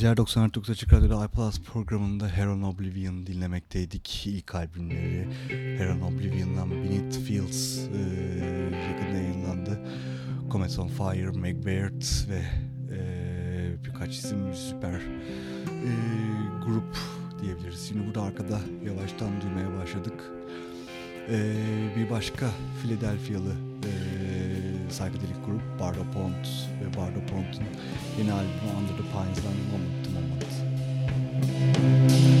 Geceler 94.9 Açık iPlus programında Heron Oblivion dinlemekteydik. İlk albümleri Heron Oblivion'dan Beneath Fields e, yakında yayınlandı. Comets on Fire, Macbeth ve e, birkaç isim süper e, grup diyebiliriz. Şimdi burada arkada yavaştan duymaya başladık. E, bir başka Philadelphia'lı e, psychedelic grup Bardo Pont ve Bardo Pont'un yeni albümü Under the Pines'dan Moment to Moment. to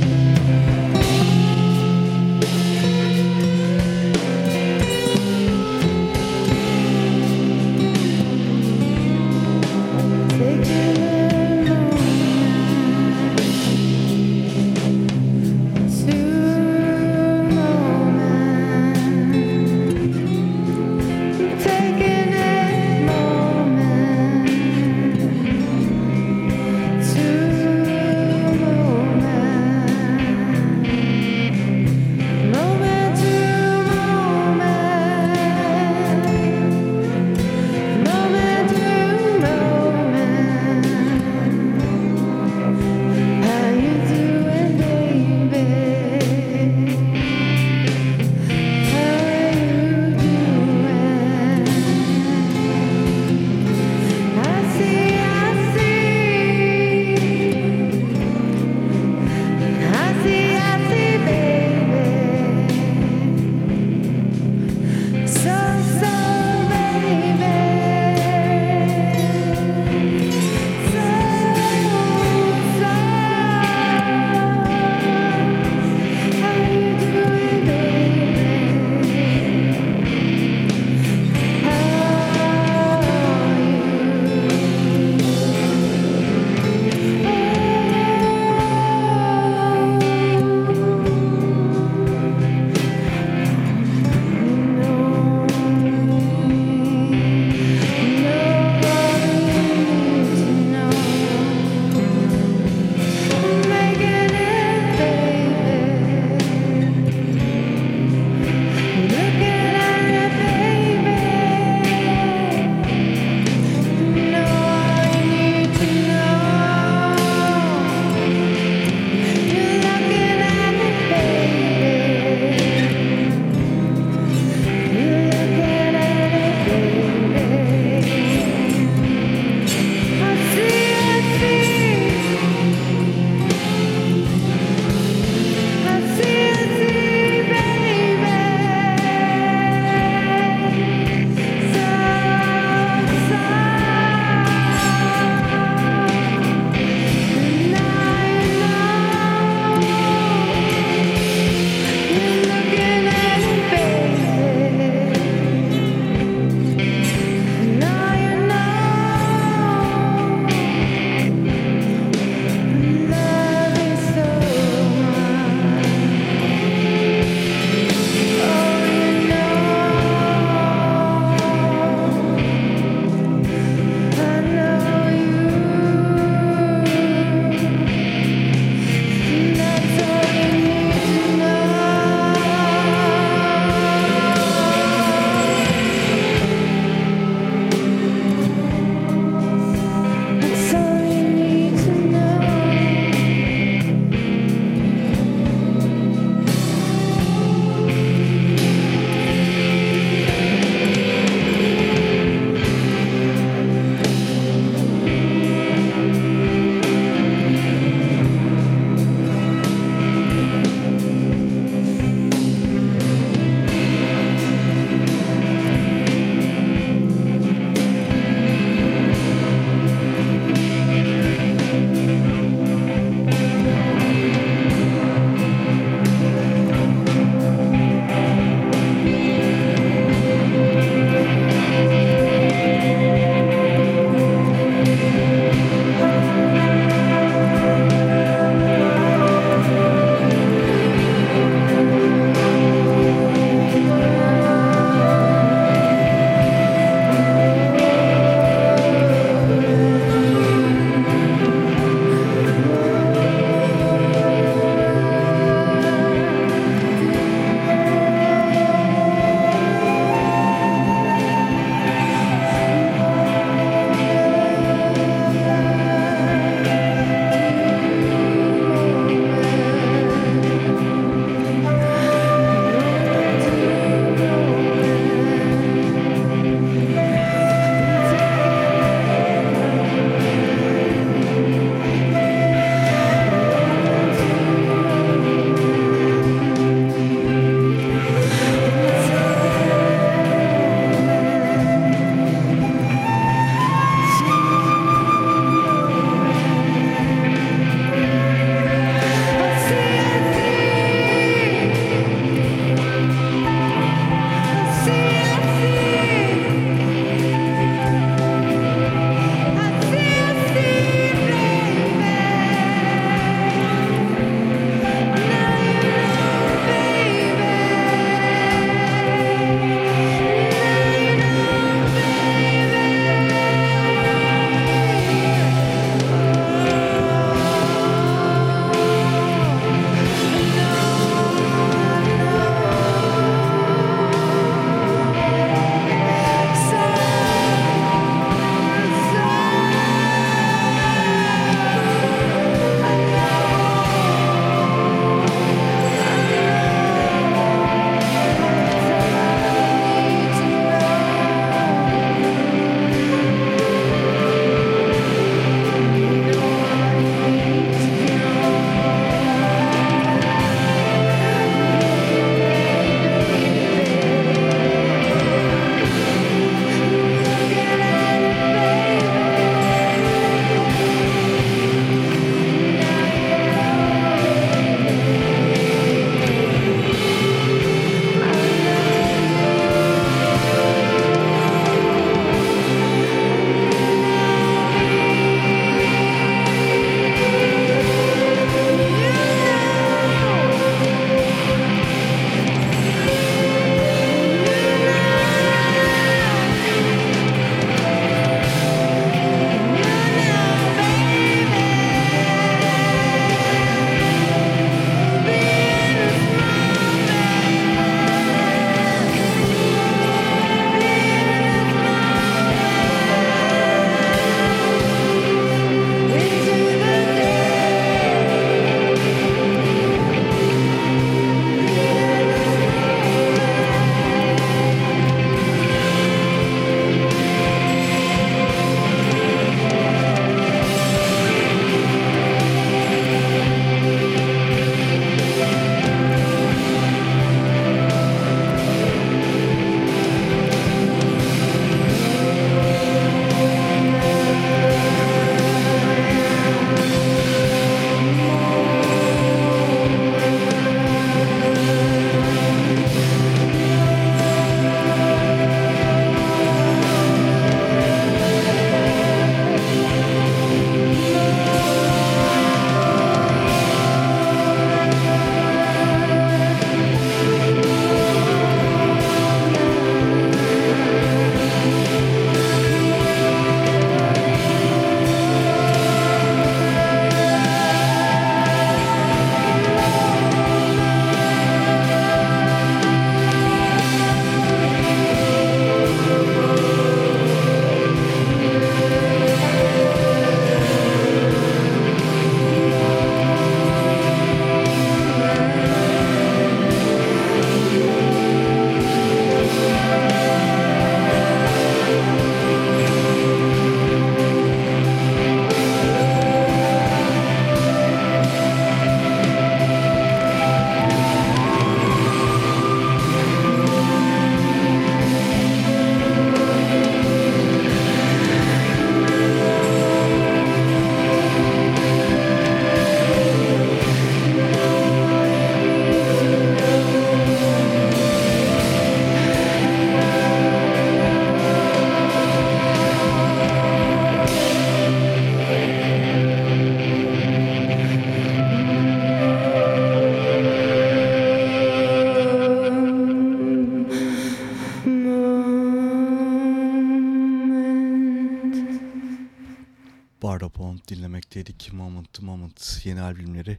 dinlemekteydik. Moment to Moment yeni albümleri.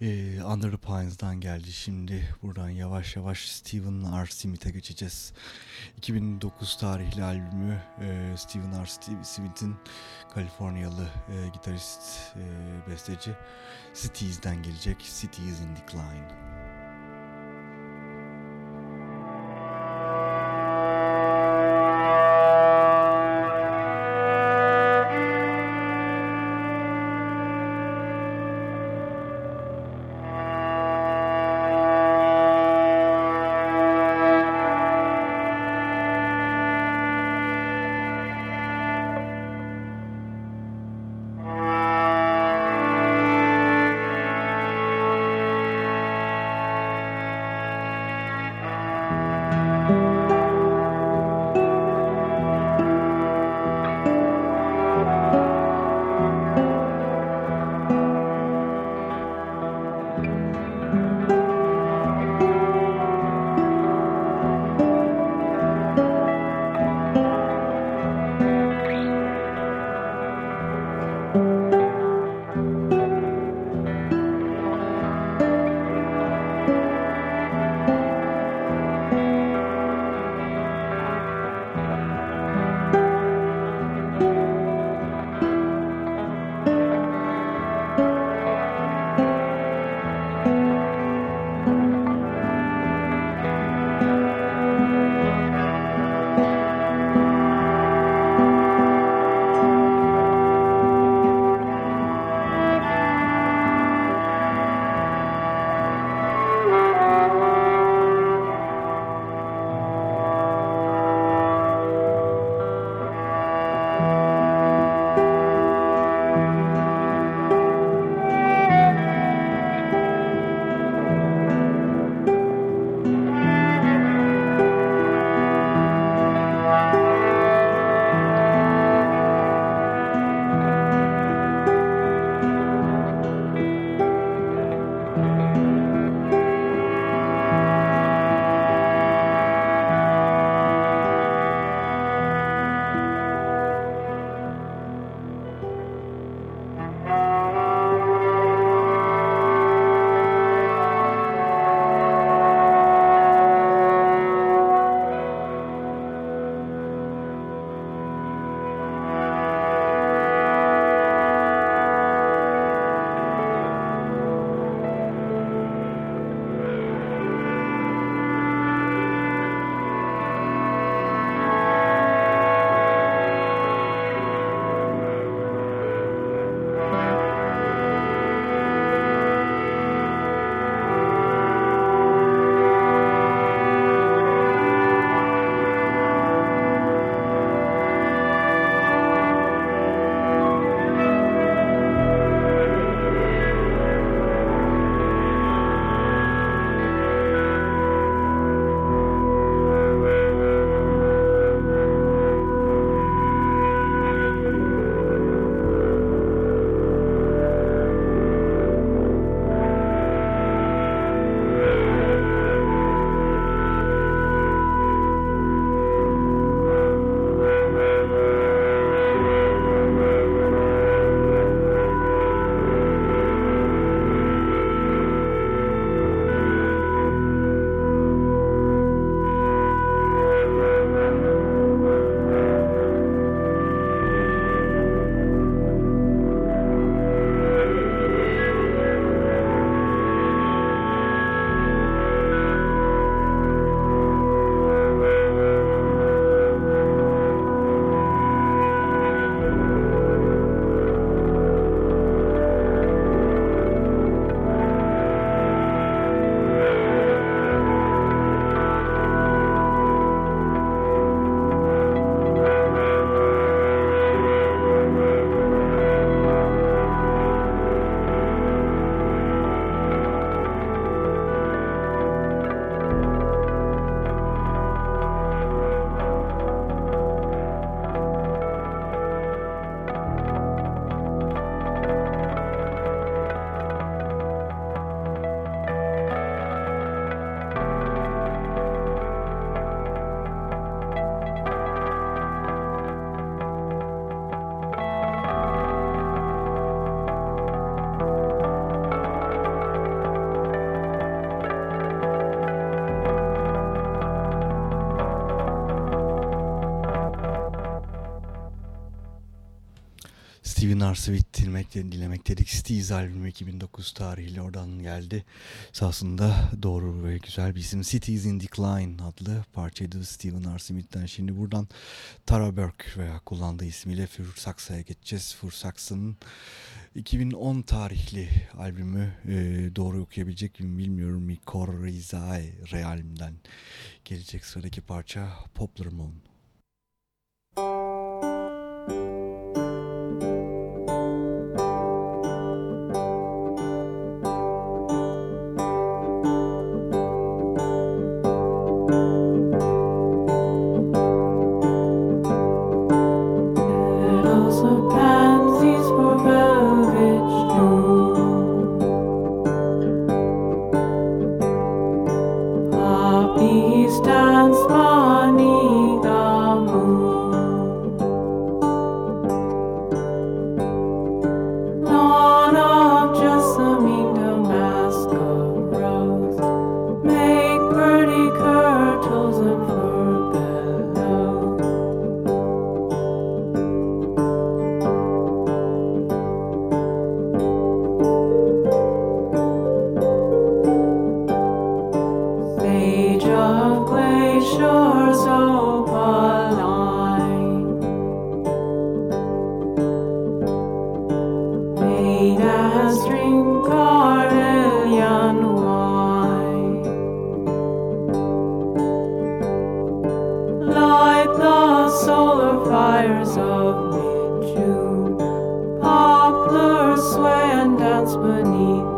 Ee, Under the Pines'dan geldi şimdi. Buradan yavaş yavaş Steven R. Smith'e geçeceğiz. 2009 tarihli albümü e, Steven R. Smith'in Kaliforniyalı e, gitarist, e, besteci Cities'den gelecek. Cities in Decline. Steven R. Swift dinlemek, dedik. Steez albümü 2009 tarihli oradan geldi. Esasında doğru ve güzel bir isim. Cities in Decline adlı parçaydı Steven R. Smith'ten. Şimdi buradan Tara Burke veya kullandığı ismiyle Fur Saksa'ya geçeceğiz. Fur Saksa'nın 2010 tarihli albümü e, doğru okuyabilecek miyim bilmiyorum. Mikor Rizai Real'imden gelecek sıradaki parça Poplar Moon. beneath.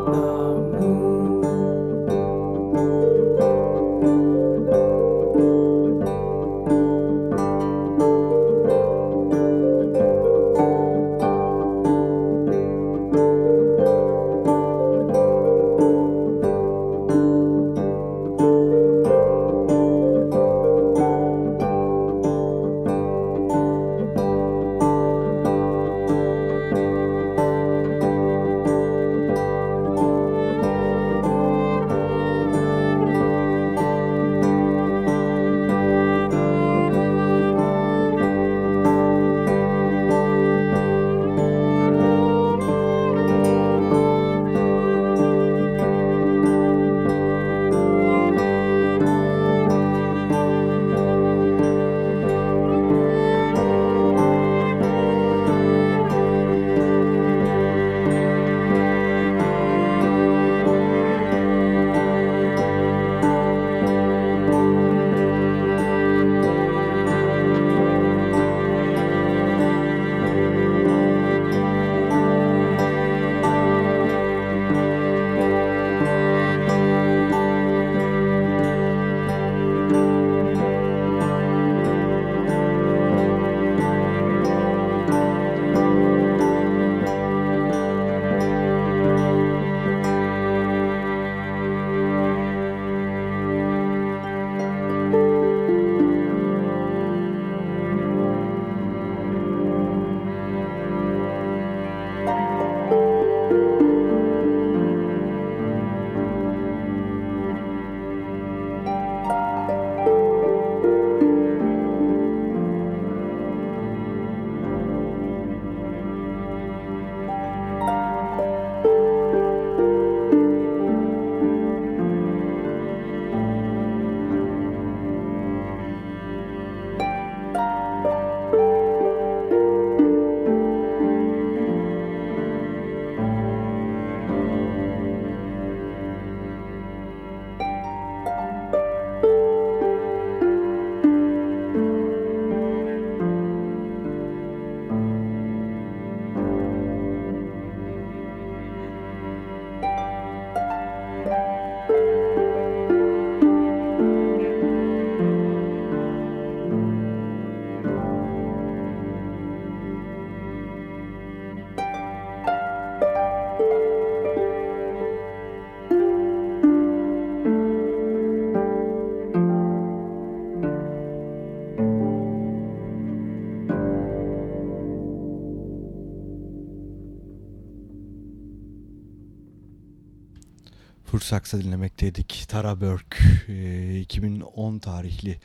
Saksa dinlemekteydik. Tara Burke 2010 tarihli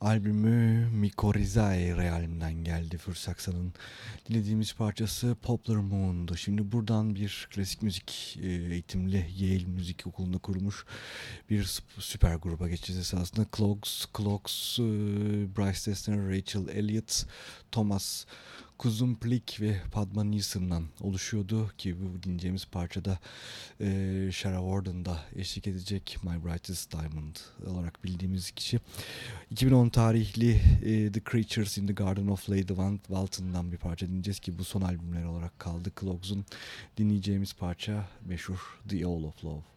albümü Mikorizae realimden geldi Fırsaksa'nın dinlediğimiz parçası Poplar Moon'du. Şimdi buradan bir klasik müzik e, eğitimli Yale Müzik Okulu'nda kurmuş bir süper gruba geçeceğiz esasında. Clogs, Clogs, e, Bryce Dessner, Rachel Elliott, Thomas Kuzum Plik ve Padma Nielsen'dan oluşuyordu ki bu dinleyeceğimiz parçada e, Shara Warden'da eşlik edecek My Brightest Diamond olarak bildiğimiz kişi. 2010 tarihli e, The Creatures in the Garden of Lady Walton'dan bir parça dinleyeceğiz ki bu son albümleri olarak kaldı. Clogs'un dinleyeceğimiz parça meşhur The All of Love.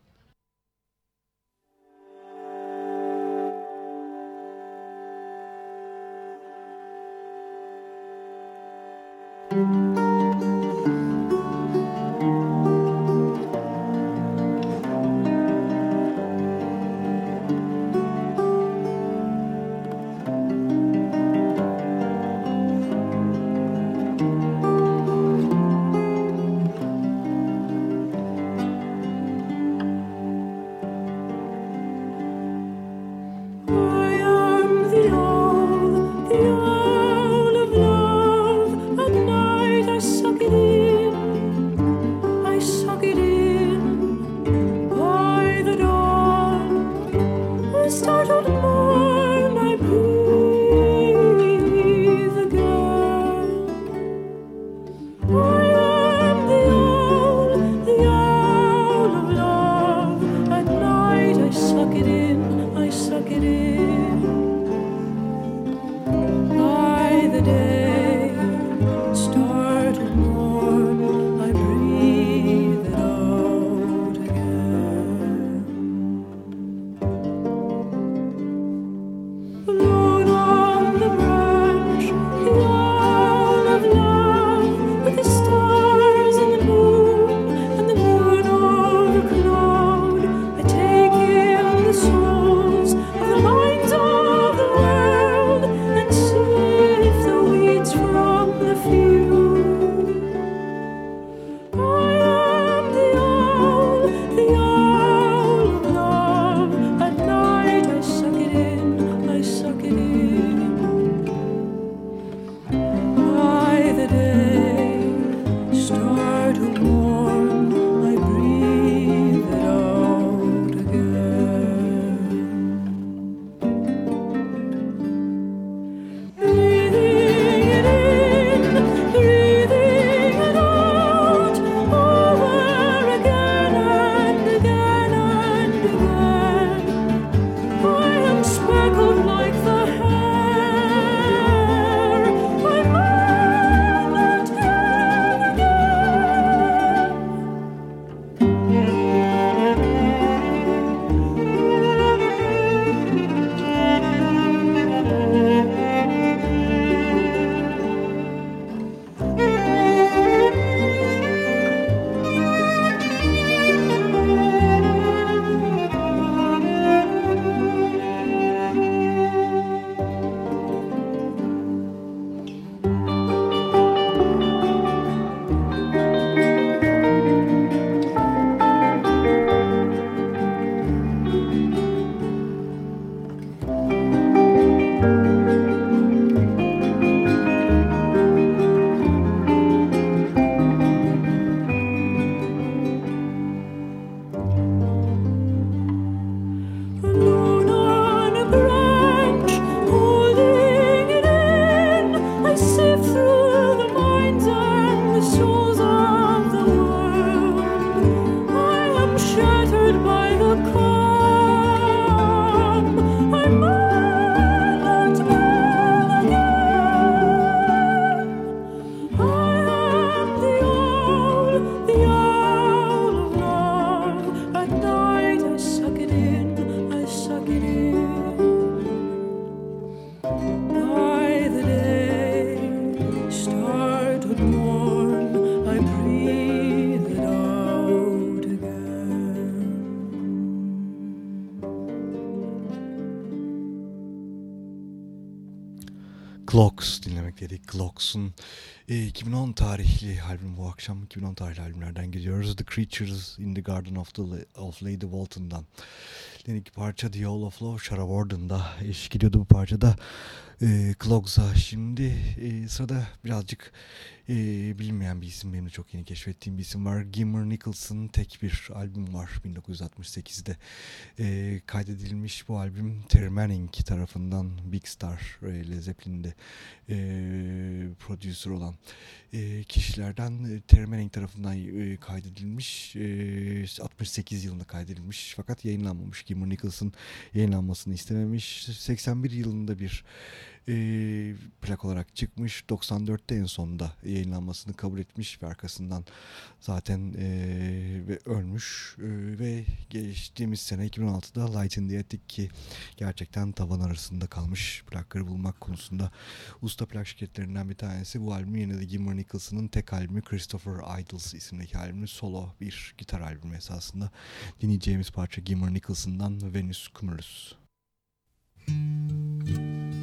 Clocks dinlemek dedik. Clocks'un e, 2010 tarihli albüm bu akşam 2010 tarihli albümlerden gidiyoruz. The Creatures in the Garden of, the, of Lady Walton'dan Dedik parça The All of Love Shara Warden'da eşlik ediyordu bu parçada e, Clogs'a. Şimdi e, sırada birazcık e, bilinmeyen bir isim benim de çok yeni keşfettiğim bir isim var. Gimmer Nicholson'ın tek bir albüm var 1968'de e, kaydedilmiş bu albüm Terry Manning tarafından Big Star e, Led Zeppelin'de e, producer olan e, kişilerden e, Terry Manning tarafından e, kaydedilmiş e, 68 yılında kaydedilmiş fakat yayınlanmamış Gimmer Nicholson yayınlanmasını istememiş 81 yılında bir e, plak olarak çıkmış. 94'te en sonunda yayınlanmasını kabul etmiş ve arkasından zaten e, ve ölmüş e, ve geçtiğimiz sene 2016'da Light in the Attic ki gerçekten tavan arasında kalmış plakları bulmak konusunda usta plak şirketlerinden bir tanesi. Bu albüm yine de Gimmer Nicholson'ın tek albümü Christopher Idols isimdeki albümü solo bir gitar albümü esasında. Dinleyeceğimiz parça Gimmer Nicholson'dan Venus Cumulus. Müzik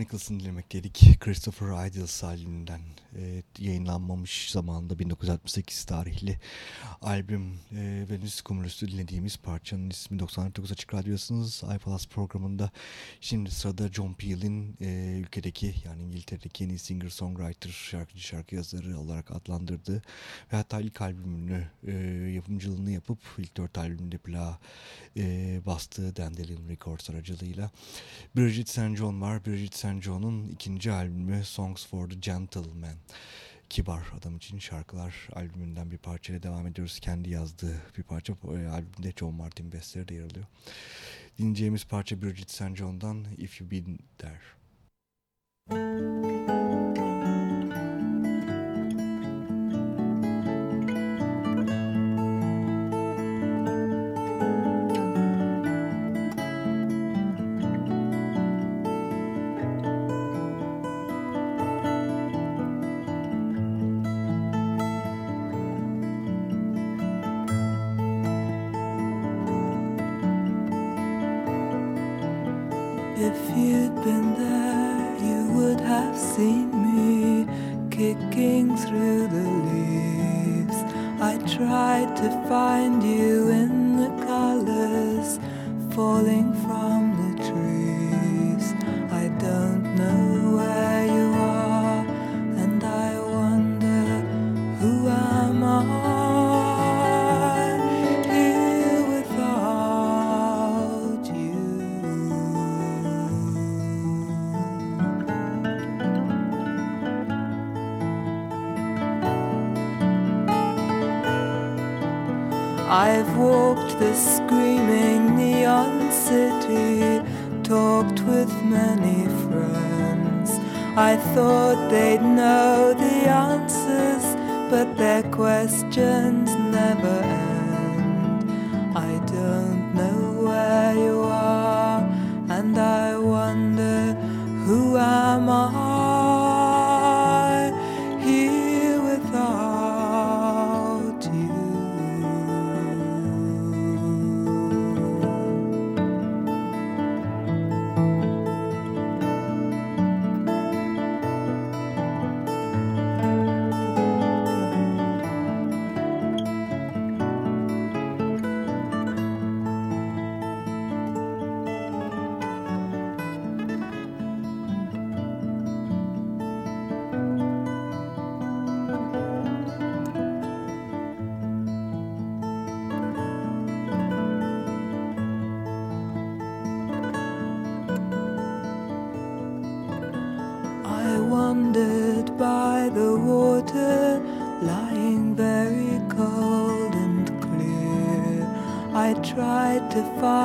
Nicholson dinlemekteydik. Christopher Idles albümünden yayınlanmamış zamanında 1968 tarihli albüm e, Venüs Cumulus'u dinlediğimiz parçanın ismi 99 Açık Radyosu'nuz iPlus programında. Şimdi sırada John Peel'in e, ülkedeki yani İngiltere'deki en iyi singer-songwriter, şarkıcı, şarkı yazarı olarak adlandırdığı ve hatta ilk albümünü e, yapımcılığını yapıp ilk dört albümünde plağa e, bastığı Dandelion Records aracılığıyla Bridget St. John var. Bridget St. John'un ikinci albümü Songs for the Gentleman. Kibar adam için şarkılar albümünden bir parçayla devam ediyoruz. Kendi yazdığı bir parça e, albümde John Martin bestleri de yer alıyor. Dinleyeceğimiz parça Bridget St. John'dan If You Been There. I've to fall.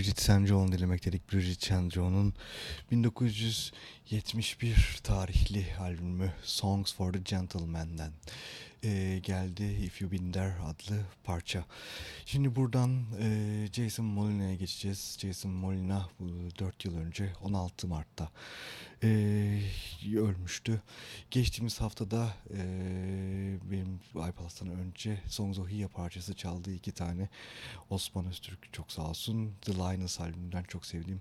Bridget. John dilemek dedik. Bridget. John'un 1971 tarihli albümü Songs for the Gentleman'den e, geldi If You Been There adlı parça. Şimdi buradan e, Jason Molina'ya geçeceğiz. Jason Molina 4 yıl önce 16 Mart'ta e, ölmüştü. Geçtiğimiz haftada e, benim iPalas'tan önce Songs of Hia parçası çaldığı iki tane Osman Öztürk çok sağ olsun. The Linus albümünden çok sevdiğim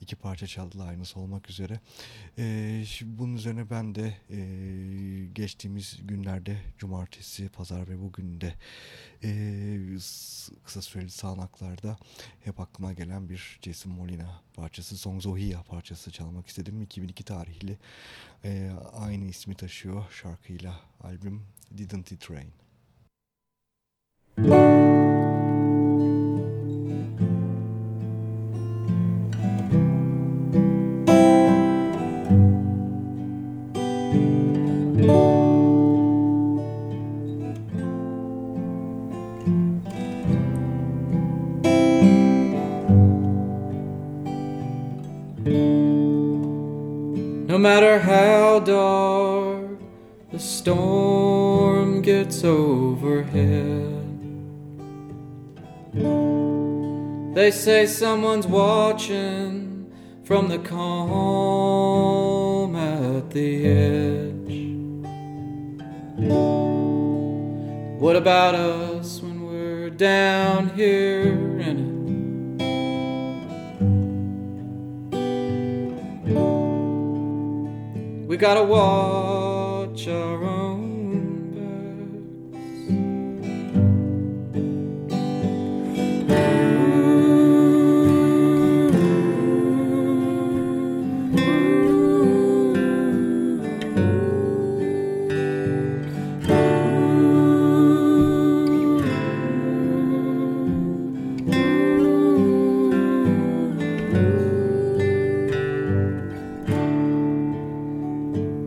iki parça çaldı Linus olmak üzere. E, bunun üzerine ben de e, geçtiğimiz günlerde cumartesi, pazar ve bugün de e, kısa süreli sağanaklarda hep aklıma gelen bir Jason Molina parçası Songs of Hia parçası çalmak istedim. 2002 tarihli e, aynı ismi taşıyor şarkıyla albüm Didn't It Rain. The storm gets overhead, they say someone's watching from the calm at the edge. What about us when we're down here in We gotta watch our own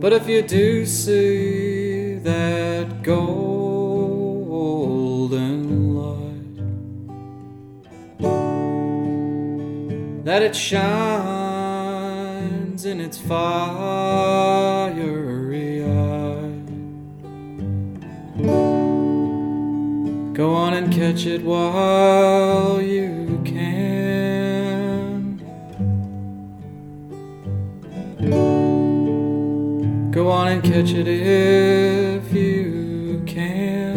But if you do see that golden light, that it shines in its fiery eye, go on and catch it while you Go on and catch it if you can.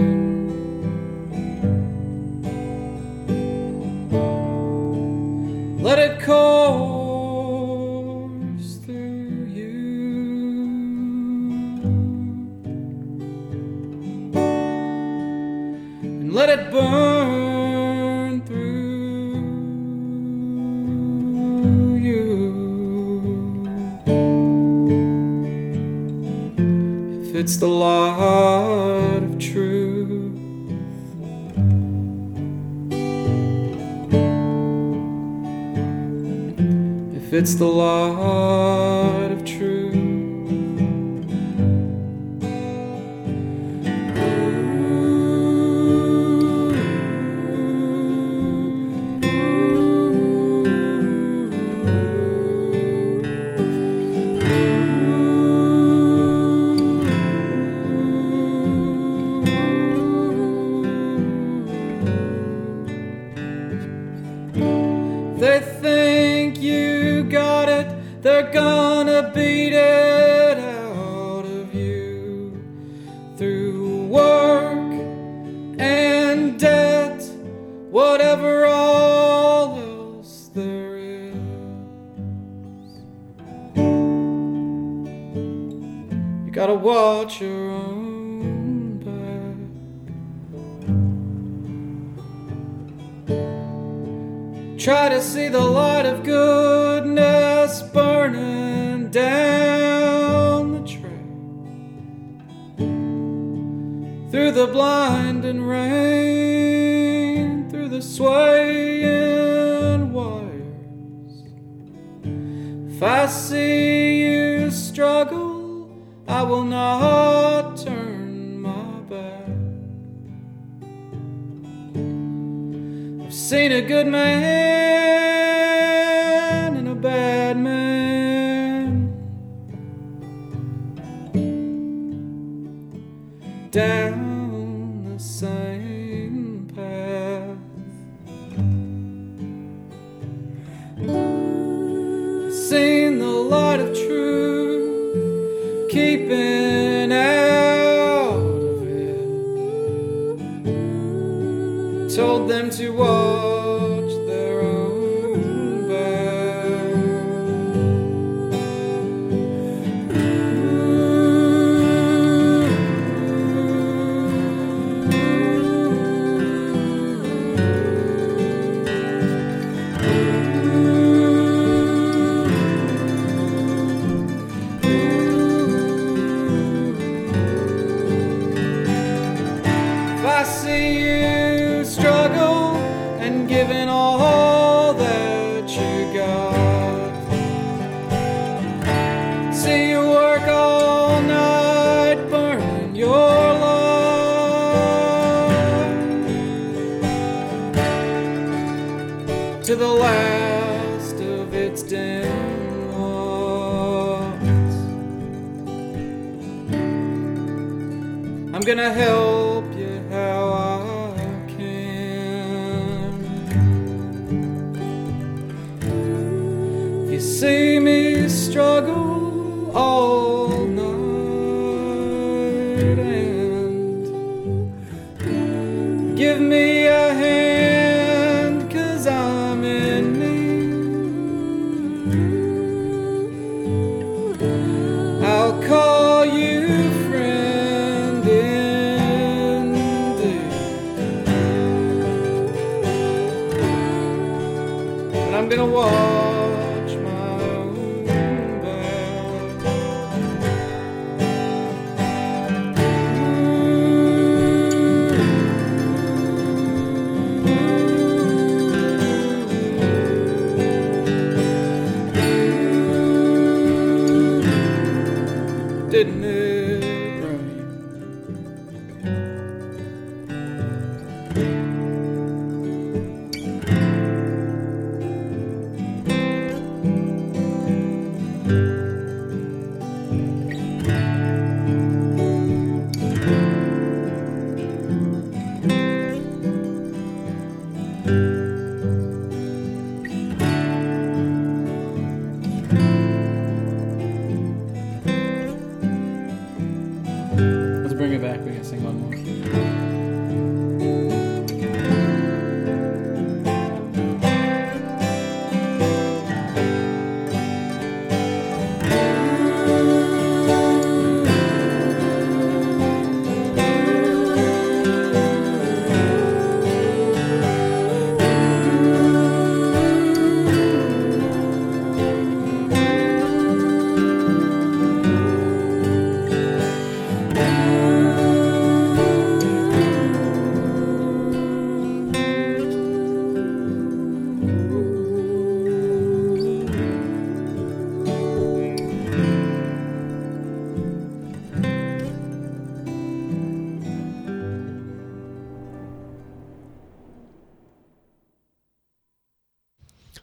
Let it course through you. And let it burn it's the light of truth. If it's the light good man and a bad man. Down the sun.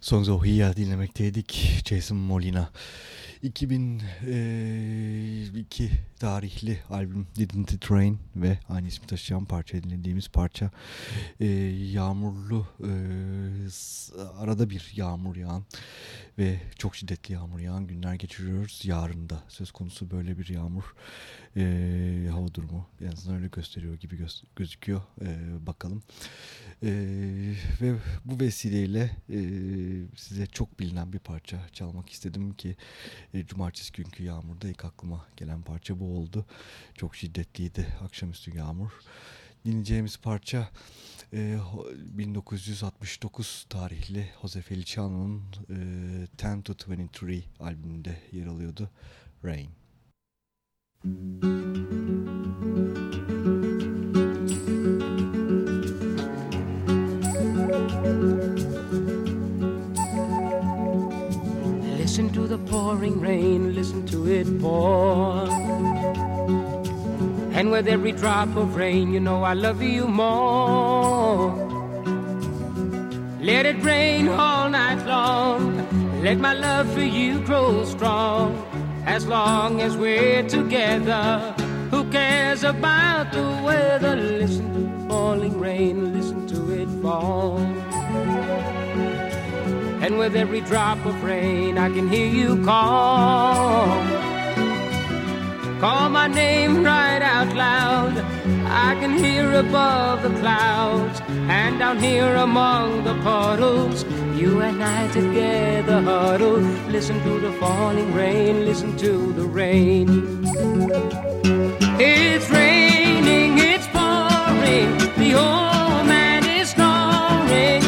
Songs of Hia dinlemekteydik. Jason Molina. 2002 tarihli albüm Didn't It Rain ve aynı ismi taşıyan parça dinlediğimiz parça e, yağmurlu e, arada bir yağmur yağan ve çok şiddetli yağmur yağan günler geçiriyoruz. Yarın da söz konusu böyle bir yağmur e, hava durumu en azından öyle gösteriyor gibi göz- gözüküyor. E, bakalım. E, ve bu vesileyle e, size çok bilinen bir parça çalmak istedim ki e, cumartesi günkü yağmurda ilk aklıma gelen parça bu oldu. Çok şiddetliydi akşamüstü yağmur. Dinleyeceğimiz parça e, ho- 1969 tarihli Jose Feliciano'nun e, 10 to 23 albümünde yer alıyordu. Rain. Listen to the pouring rain, listen to it pour. And with every drop of rain, you know I love you more. Let it rain all night long, Let my love for you grow strong as long as we're together. Who cares about the weather? Listen to the falling rain, listen to it fall. And with every drop of rain, I can hear you call. Call my name right out loud. I can hear above the clouds and down here among the puddles. You and I together huddle. Listen to the falling rain, listen to the rain. It's raining, it's pouring. The old man is snoring.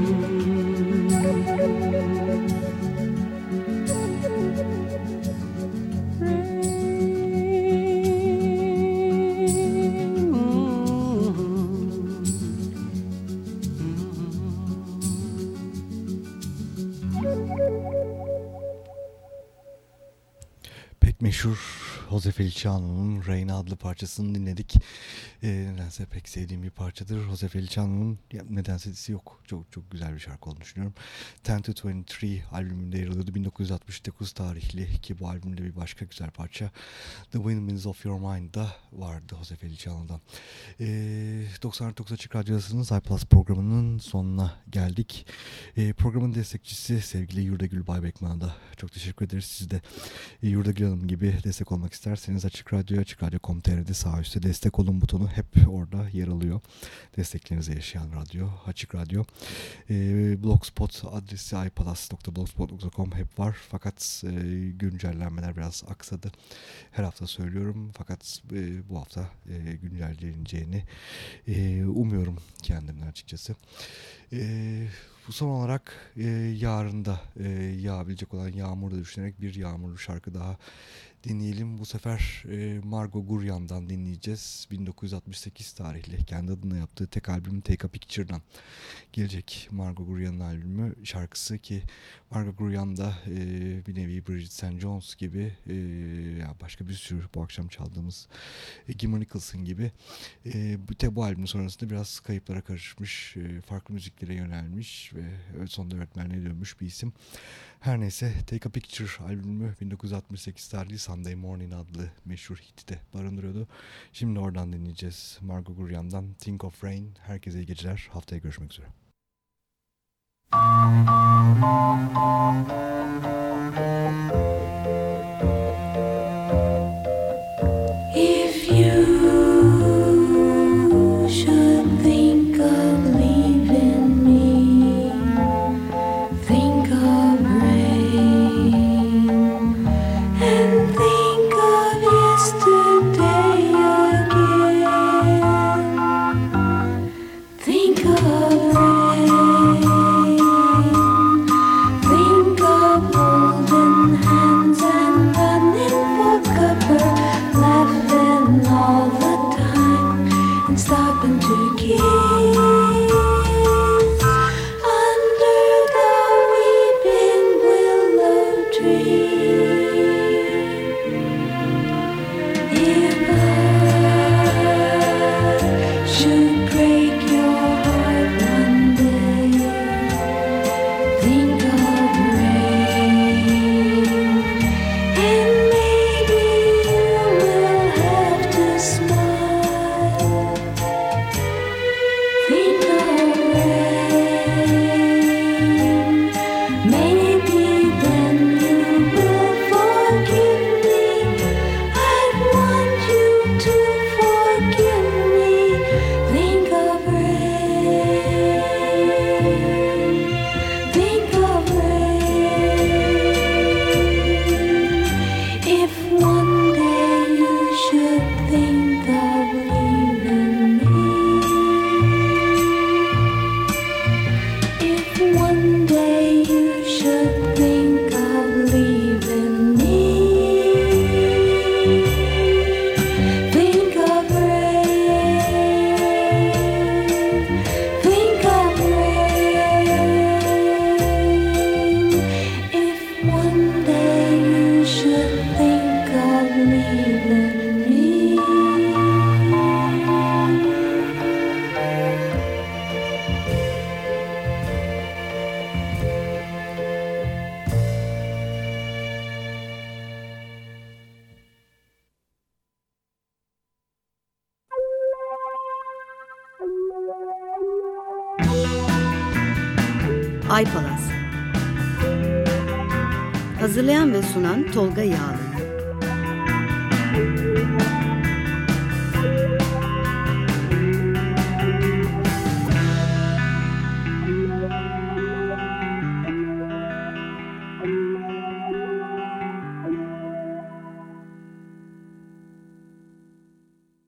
Meşhur Jose Feliciano'nun Reina adlı parçasını dinledik. Ee, nedense pek sevdiğim bir parçadır. Jose Feliciano'nun nedense yok. Çok çok güzel bir şarkı olduğunu düşünüyorum. 10 to 23 albümünde yer alıyordu. 1969 tarihli ki bu albümde bir başka güzel parça The Windmills of Your Mind'da vardı Jose Feliciano'dan. Ee, 99 Açık Radyosu'nun iPlus programının sonuna geldik. Ee, programın destekçisi sevgili Yurdagül Baybekman'a da çok teşekkür ederiz. Siz de e, Yurdagül Hanım gibi destek olmak isterseniz Açık Radyo, Açık Radyo.com.tr'de sağ üstte destek olun butonu hep orada yer alıyor. Desteklerinize yaşayan radyo, Açık Radyo. Ee, Blogspot adresi ipalas.blogspot.com hep var. Fakat e, güncellenmeler biraz aksadı. Her hafta söylüyorum. Fakat e, bu hafta e, güncelleneceğini e, umuyorum kendimden açıkçası. E, bu son olarak e, yarın da e, yağabilecek olan yağmuru düşünerek bir yağmurlu şarkı daha dinleyelim. Bu sefer e, Margot Guryan'dan dinleyeceğiz. 1968 tarihli kendi adına yaptığı tek albüm Take a Picture'dan gelecek Margot Guryan'ın albümü şarkısı ki Margot Guryan da e, bir nevi Bridget St. Jones gibi e, başka bir sürü bu akşam çaldığımız Gimmer Nicholson gibi bu, albüm sonrasında biraz kayıplara karışmış, farklı müziklere yönelmiş ve sonunda öğretmenliğe dönmüş bir isim. Her neyse Take a Picture albümü 1968 tarihli Sunday Morning adlı meşhur hiti de barındırıyordu. Şimdi oradan dinleyeceğiz Margot Guryan'dan Think of Rain. Herkese iyi geceler. Haftaya görüşmek üzere. If